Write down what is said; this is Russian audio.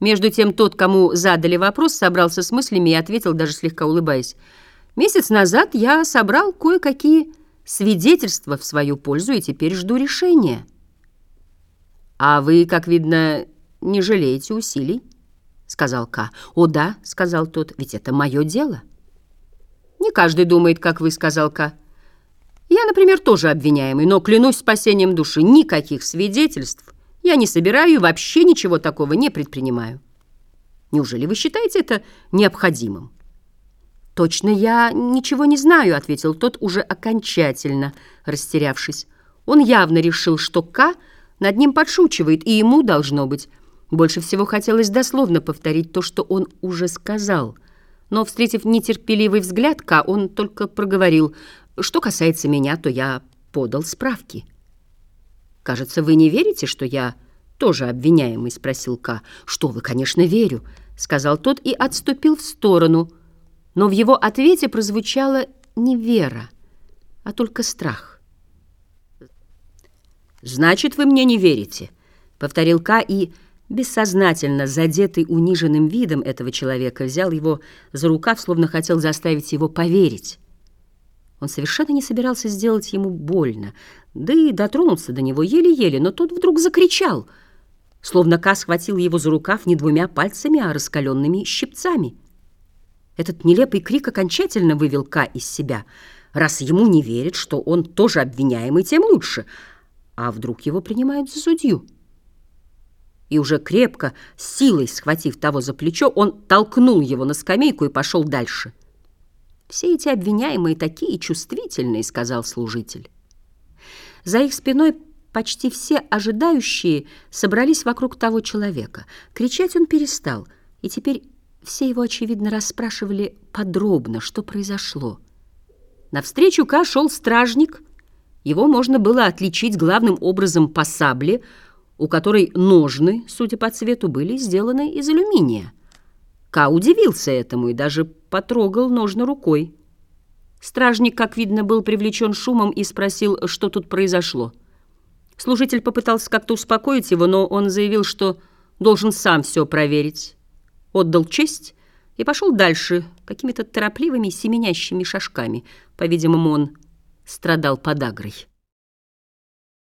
Между тем тот, кому задали вопрос, собрался с мыслями и ответил, даже слегка улыбаясь. «Месяц назад я собрал кое-какие свидетельства в свою пользу и теперь жду решения». «А вы, как видно, не жалеете усилий?» — сказал К. «О да», — сказал тот, — «ведь это мое дело». «Не каждый думает, как вы», — сказал К. «Я, например, тоже обвиняемый, но клянусь спасением души, никаких свидетельств я не собираю и вообще ничего такого не предпринимаю. Неужели вы считаете это необходимым? «Точно я ничего не знаю», — ответил тот, уже окончательно растерявшись. Он явно решил, что К над ним подшучивает, и ему, должно быть, больше всего хотелось дословно повторить то, что он уже сказал. Но, встретив нетерпеливый взгляд К, он только проговорил, «Что касается меня, то я подал справки». «Кажется, вы не верите, что я тоже обвиняемый?» — спросил Ка. «Что вы, конечно, верю», — сказал тот и отступил в сторону. Но в его ответе прозвучала не вера, а только страх. «Значит, вы мне не верите», — повторил Ка и, бессознательно задетый униженным видом этого человека, взял его за рукав, словно хотел заставить его поверить. Он совершенно не собирался сделать ему больно, да и дотронулся до него еле-еле, но тот вдруг закричал, словно Ка схватил его за рукав не двумя пальцами, а раскаленными щипцами. Этот нелепый крик окончательно вывел Ка из себя. Раз ему не верят, что он тоже обвиняемый, тем лучше. А вдруг его принимают за судью? И уже крепко, силой схватив того за плечо, он толкнул его на скамейку и пошел дальше. «Все эти обвиняемые такие чувствительные», — сказал служитель. За их спиной почти все ожидающие собрались вокруг того человека. Кричать он перестал, и теперь все его, очевидно, расспрашивали подробно, что произошло. Навстречу Ка шел стражник. Его можно было отличить главным образом по сабле, у которой ножны, судя по цвету, были сделаны из алюминия. Ка удивился этому и даже потрогал ножны рукой. Стражник, как видно, был привлечен шумом и спросил, что тут произошло. Служитель попытался как-то успокоить его, но он заявил, что должен сам все проверить. Отдал честь и пошел дальше какими-то торопливыми семенящими шажками. По-видимому, он страдал подагрой.